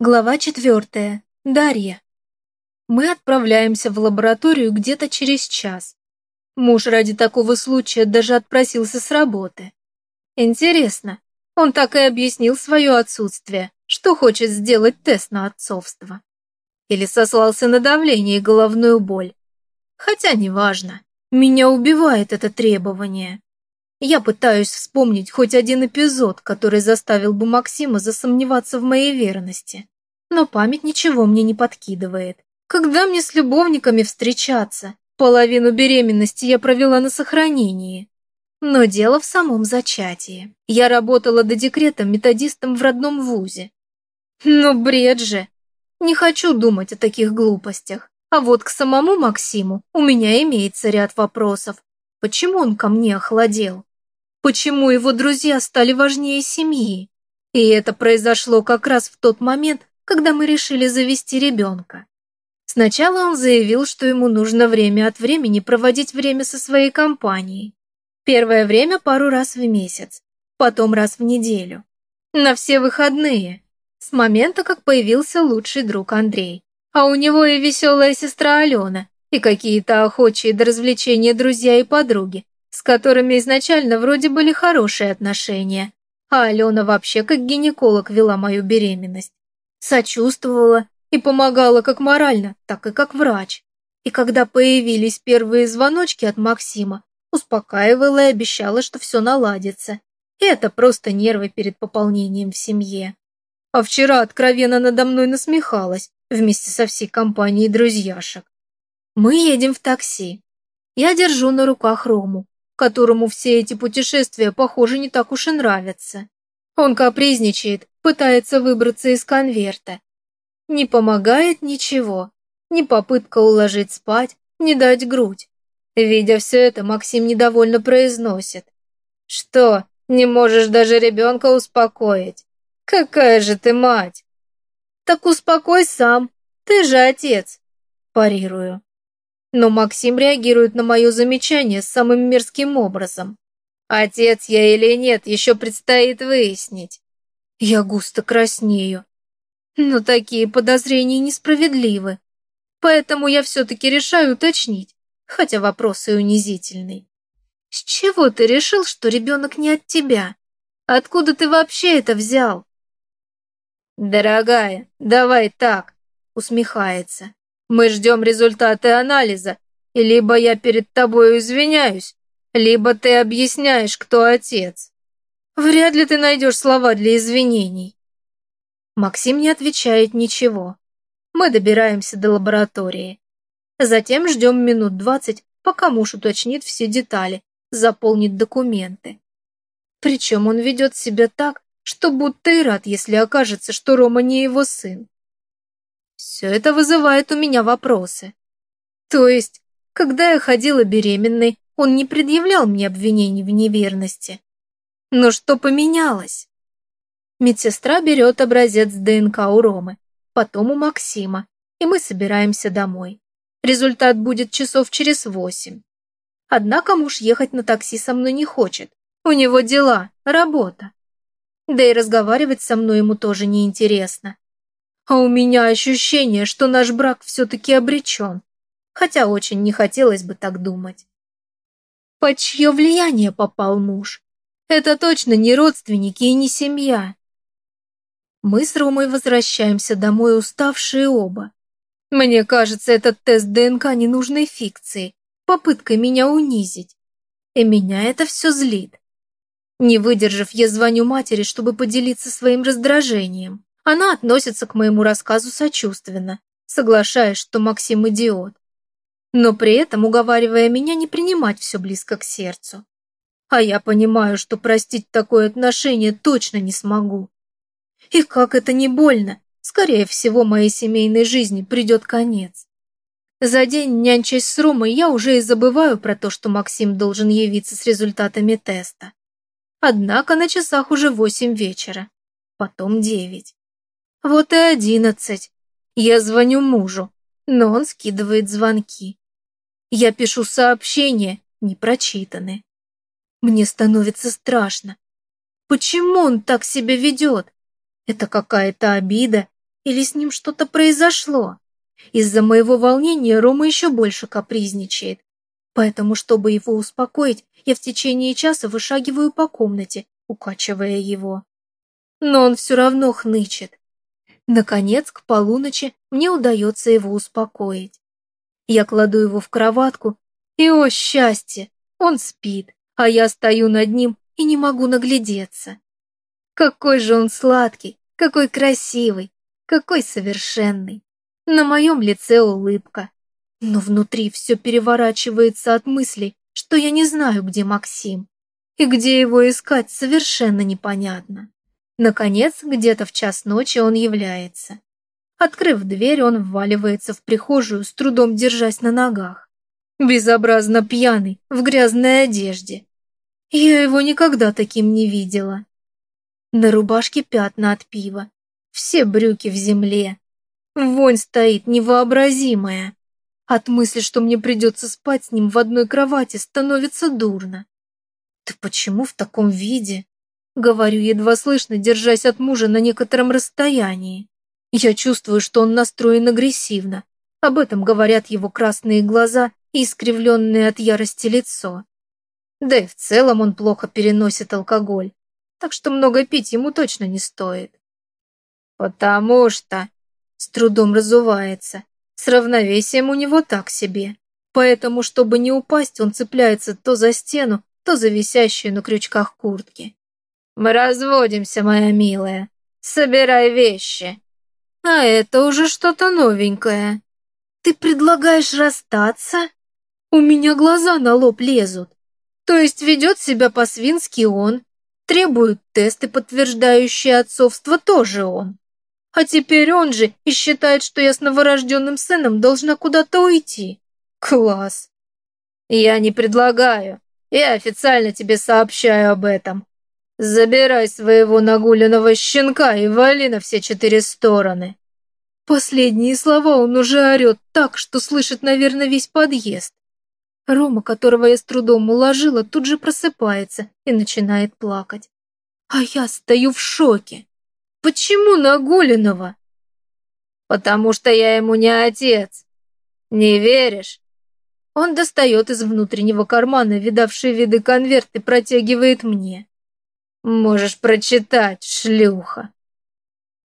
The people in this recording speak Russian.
Глава четвертая. Дарья. Мы отправляемся в лабораторию где-то через час. Муж ради такого случая даже отпросился с работы. Интересно, он так и объяснил свое отсутствие, что хочет сделать тест на отцовство. Или сослался на давление и головную боль. Хотя неважно, меня убивает это требование. Я пытаюсь вспомнить хоть один эпизод, который заставил бы Максима засомневаться в моей верности. Но память ничего мне не подкидывает. Когда мне с любовниками встречаться? Половину беременности я провела на сохранении. Но дело в самом зачатии. Я работала до декрета методистом в родном вузе. Но бред же. Не хочу думать о таких глупостях. А вот к самому Максиму у меня имеется ряд вопросов. Почему он ко мне охладел? Почему его друзья стали важнее семьи? И это произошло как раз в тот момент, когда мы решили завести ребенка. Сначала он заявил, что ему нужно время от времени проводить время со своей компанией. Первое время пару раз в месяц, потом раз в неделю. На все выходные, с момента, как появился лучший друг Андрей. А у него и веселая сестра Алена, и какие-то охочие до развлечения друзья и подруги, с которыми изначально вроде были хорошие отношения, а Алена вообще как гинеколог вела мою беременность. Сочувствовала и помогала как морально, так и как врач. И когда появились первые звоночки от Максима, успокаивала и обещала, что все наладится. И это просто нервы перед пополнением в семье. А вчера откровенно надо мной насмехалась вместе со всей компанией друзьяшек. Мы едем в такси. Я держу на руках Рому, которому все эти путешествия, похоже, не так уж и нравятся. Он капризничает, пытается выбраться из конверта. Не помогает ничего, ни попытка уложить спать, ни дать грудь. Видя все это, Максим недовольно произносит. «Что, не можешь даже ребенка успокоить? Какая же ты мать!» «Так успокой сам, ты же отец!» Парирую. Но Максим реагирует на мое замечание самым мерзким образом. Отец я или нет, еще предстоит выяснить. Я густо краснею. Но такие подозрения несправедливы. Поэтому я все-таки решаю уточнить, хотя вопрос и унизительный. С чего ты решил, что ребенок не от тебя? Откуда ты вообще это взял? Дорогая, давай так, усмехается. Мы ждем результаты анализа, и либо я перед тобой извиняюсь, либо ты объясняешь, кто отец. Вряд ли ты найдешь слова для извинений. Максим не отвечает ничего. Мы добираемся до лаборатории. Затем ждем минут двадцать, пока муж уточнит все детали, заполнит документы. Причем он ведет себя так, что будто и рад, если окажется, что Рома не его сын. Все это вызывает у меня вопросы. То есть, когда я ходила беременной, он не предъявлял мне обвинений в неверности. Но что поменялось? Медсестра берет образец ДНК у Ромы, потом у Максима, и мы собираемся домой. Результат будет часов через восемь. Однако муж ехать на такси со мной не хочет. У него дела, работа. Да и разговаривать со мной ему тоже неинтересно. А у меня ощущение, что наш брак все-таки обречен, хотя очень не хотелось бы так думать. Под чье влияние попал муж? Это точно не родственники и не семья. Мы с Ромой возвращаемся домой уставшие оба. Мне кажется, этот тест ДНК ненужной фикции, попыткой меня унизить. И меня это все злит. Не выдержав, я звоню матери, чтобы поделиться своим раздражением. Она относится к моему рассказу сочувственно, соглашаясь, что Максим идиот. Но при этом уговаривая меня не принимать все близко к сердцу. А я понимаю, что простить такое отношение точно не смогу. И как это не больно, скорее всего, моей семейной жизни придет конец. За день, нянчась с Ромой, я уже и забываю про то, что Максим должен явиться с результатами теста. Однако на часах уже восемь вечера, потом девять. Вот и одиннадцать. Я звоню мужу, но он скидывает звонки. Я пишу сообщения, не прочитаны. Мне становится страшно. Почему он так себя ведет? Это какая-то обида Или с ним что-то произошло? Из-за моего волнения Рома еще больше капризничает. Поэтому, чтобы его успокоить, я в течение часа вышагиваю по комнате, укачивая его. Но он все равно хнычет. Наконец, к полуночи мне удается его успокоить. Я кладу его в кроватку, и, о счастье, он спит, а я стою над ним и не могу наглядеться. Какой же он сладкий, какой красивый, какой совершенный. На моем лице улыбка, но внутри все переворачивается от мыслей, что я не знаю, где Максим. И где его искать, совершенно непонятно. Наконец, где-то в час ночи он является. Открыв дверь, он вваливается в прихожую, с трудом держась на ногах. Безобразно пьяный, в грязной одежде. Я его никогда таким не видела. На рубашке пятна от пива. Все брюки в земле. Вонь стоит невообразимая. От мысли, что мне придется спать с ним в одной кровати, становится дурно. «Ты почему в таком виде?» Говорю едва слышно, держась от мужа на некотором расстоянии. Я чувствую, что он настроен агрессивно. Об этом говорят его красные глаза и искривленное от ярости лицо. Да и в целом он плохо переносит алкоголь, так что много пить ему точно не стоит. «Потому что...» С трудом разувается. С равновесием у него так себе. Поэтому, чтобы не упасть, он цепляется то за стену, то за висящую на крючках куртки. «Мы разводимся, моя милая. Собирай вещи». «А это уже что-то новенькое. Ты предлагаешь расстаться?» У меня глаза на лоб лезут. То есть ведет себя по-свински он, требует тесты, подтверждающие отцовство, тоже он. А теперь он же и считает, что я с новорожденным сыном должна куда-то уйти. Класс. Я не предлагаю. Я официально тебе сообщаю об этом. Забирай своего нагуленного щенка и вали на все четыре стороны. Последние слова он уже орет так, что слышит, наверное, весь подъезд. Рома, которого я с трудом уложила, тут же просыпается и начинает плакать. А я стою в шоке. Почему Нагулиного? Потому что я ему не отец. Не веришь? Он достает из внутреннего кармана видавший виды конверт и протягивает мне. Можешь прочитать, шлюха.